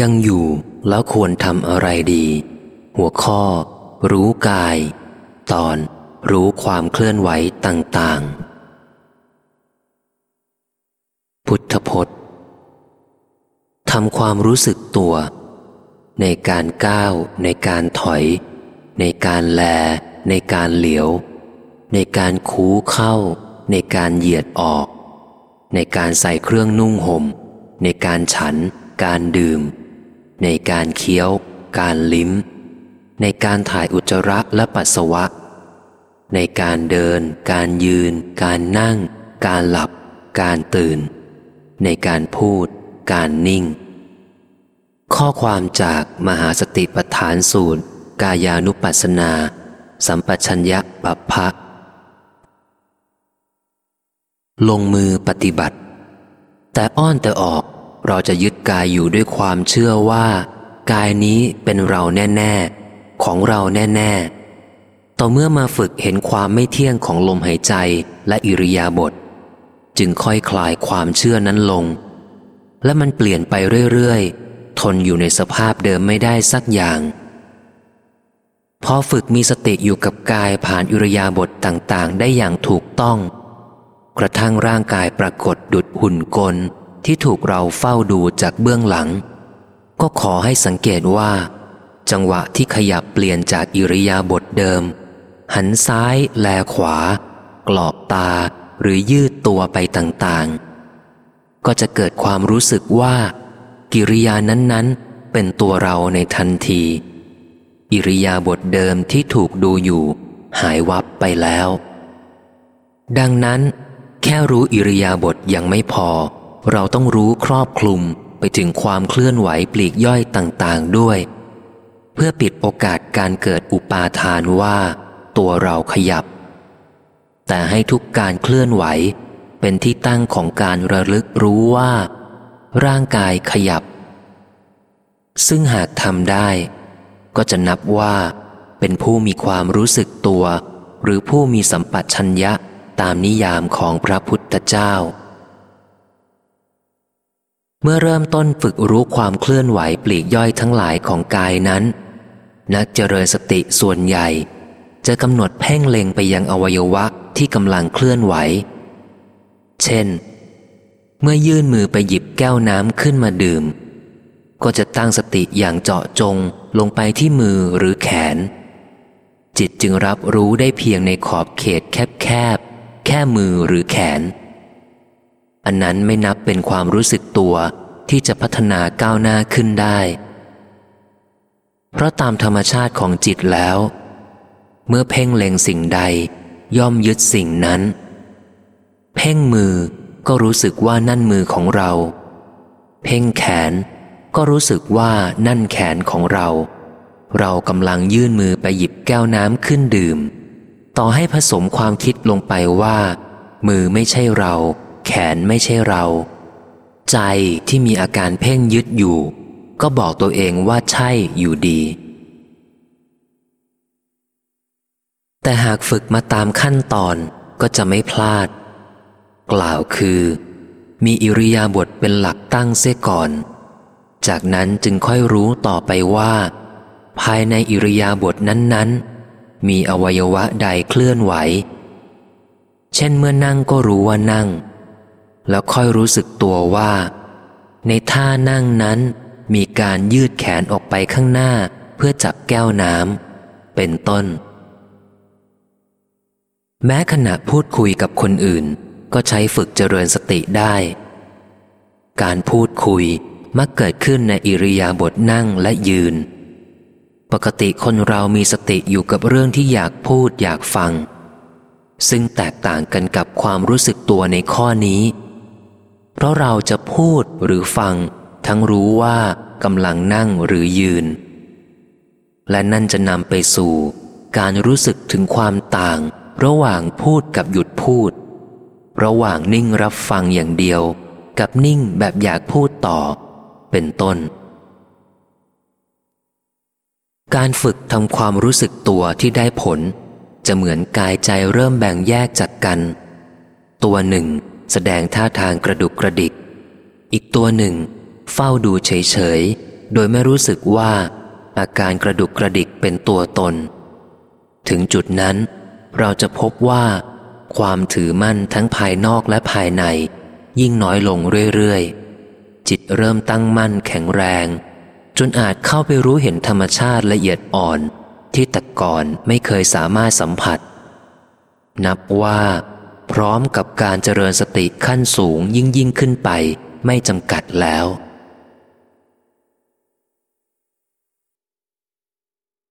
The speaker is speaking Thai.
ยังอยู่แล้วควรทำอะไรดี หัวข้อ รู้กาย ตอน รู้ความเคลื่อนไหวต่าง ๆ พุทธพจน์ทำความรู้สึกตัว ในการก้าว ในการถอย ในการแล ในการเหลียว ในการคูเข้า ในการเหยียดออก ในการใส่เครื่องนุ่งหม่ม ในการฉัน การดื่ม ในการเคี้ยว การลิ้ม ในการถ่ายอุจจาระและปัสสาวะ ในการเดิน การยืน การนั่ง การหลับ การตื่น ในการพูด การนิ่ง ข้อความจากมหาสติปัฏฐานสูตร กายานุปัสสนา สัมปชัญญะปัปพะลงมือปฏิบัติ แต่อ้อนแต่ออก เราจะยึดกายอยู่ด้วยความเชื่อว่า กายนี้เป็นเราแน่ ๆ ของเราแน่ๆ ต่อเมื่อมาฝึกเห็นความไม่เที่ยงของลมหายใจและอิริยาบถจึงค่อยคลายความเชื่อนั้นลง และมันเปลี่ยนไปเรื่อย ๆ ทนอยู่ในสภาพเดิมไม่ได้สักอย่าง พอฝึกมีสติอยู่กับกายผ่านอิริยาบถต่างๆ ได้อย่างถูกต้อง กระทั่งร่างกายปรากฏดุดหุ่นกล ที่ถูกเราเฝ้าดูจากเบื้องหลัง ก็ขอให้สังเกตว่า จังหวะที่ขยับเปลี่ยนจากอิริยาบถเดิม หันซ้ายแลขวา กรอบตาหรือยืดตัวไปต่างๆ ก็จะเกิดความรู้สึกว่า กิริยานั้นๆ เป็นตัวเราในทันที อิริยาบถเดิมที่ถูกดูอยู่ หายวับไปแล้ว ดังนั้น แค่รู้อิริยาบถยังไม่พอ เราต้องรู้ครอบคลุมไปถึงความเคลื่อนไหวปลีกย่อยต่างๆด้วย เพื่อปิดโอกาสการเกิดอุปาทานว่า ตัวเราขยับ แต่ให้ทุกการเคลื่อนไหวเป็นที่ตั้งของการระลึกรู้ว่า ร่างกายขยับ ซึ่งหากทำได้ ก็จะนับว่าเป็นผู้มีความรู้สึกตัว หรือผู้มีสัมปัชัญญะตามนิยามของพระพุทธเจ้า เมื่อเริ่มต้นฝึกรู้ความเคลื่อนไหวปลีกย่อยทั้งหลายของกายนั้น นักเจริญสติส่วนใหญ่ จะกำหนดเพ่งเล็งไปยังอวัยวะที่กำลังเคลื่อนไหว เช่น เมื่อยื่นมือไปหยิบแก้วน้ำขึ้นมาดื่ม ก็จะตั้งสติอย่างเจาะจงลงไปที่มือหรือแขน จิตจึงรับรู้ได้เพียงในขอบเขตแคบๆแค่มือหรือแขน อันนั้นไม่นับเป็นความรู้สึกตัวที่จะพัฒนาก้าวหน้าขึ้นได้ เพราะตามธรรมชาติของจิตแล้ว เมื่อเพ่งเล็งสิ่งใด ย่อมยึดสิ่งนั้น เพ่งมือก็รู้สึกว่านั่นมือของเรา เพ่งแขนก็รู้สึกว่านั่นแขนของเรา เรากำลังยื่นมือไปหยิบแก้วน้ำขึ้นดื่ม ต่อให้ผสมความคิดลงไปว่า มือไม่ใช่เรา แขนไม่ใช่เรา ใจที่มีอาการเพ่งยึดอยู่ ก็บอกตัวเองว่าใช่อยู่ดี แต่หากฝึกมาตามขั้นตอนก็จะไม่พลาด กล่าวคือ มีอิริยาบถเป็นหลักตั้งเสียก่อน จากนั้นจึงค่อยรู้ต่อไปว่า ภายในอิริยาบถนั้นๆ มีอวัยวะใดเคลื่อนไหว เช่นเมื่อนั่งก็รู้ว่านั่ง แล้วค่อยรู้สึกตัวว่า ในท่านั่งนั้นมีการยืดแขนออกไปข้างหน้าเพื่อจับแก้วน้ำเป็นต้น แม้ขณะพูดคุยกับคนอื่น ก็ใช้ฝึกเจริญสติได้ การพูดคุยมักเกิดขึ้นในอิริยาบถนั่งและยืน ปกติคนเรามีสติอยู่กับเรื่องที่อยากพูดอยากฟัง ซึ่งแตกต่างกันกับความรู้สึกตัวในข้อนี้ เพราะเราจะพูดหรือฟัง ทั้งรู้ว่ากำลังนั่งหรือยืน และนั่นจะนำไปสู่ การรู้สึกถึงความต่าง ระหว่างพูดกับหยุดพูด ระหว่างนิ่งรับฟังอย่างเดียว กับนิ่งแบบอยากพูดต่อ เป็นต้น การฝึกทำความรู้สึกตัวที่ได้ผล จะเหมือนกายใจเริ่มแบ่งแยกจากกัน ตัวหนึ่ง แสดงท่าทางกระดุกกระดิก อีกตัวหนึ่ง เฝ้าดูเฉยๆ โดยไม่รู้สึกว่า อาการกระดุกกระดิกเป็นตัวตน ถึงจุดนั้น เราจะพบว่า ความถือมั่นทั้งภายนอกและภายใน ยิ่งน้อยลงเรื่อยๆ จิตเริ่มตั้งมั่นแข็งแรง จนอาจเข้าไปรู้เห็นธรรมชาติละเอียดอ่อน ที่แต่ก่อนไม่เคยสามารถสัมผัส นับว่า พร้อมกับการเจริญสติขั้นสูงยิ่งยิ่งขึ้นไป ไม่จำกัดแล้ว